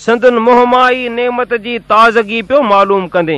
संदन मोहमाई नेमत जी ताज़गी पियो मालूम कंदे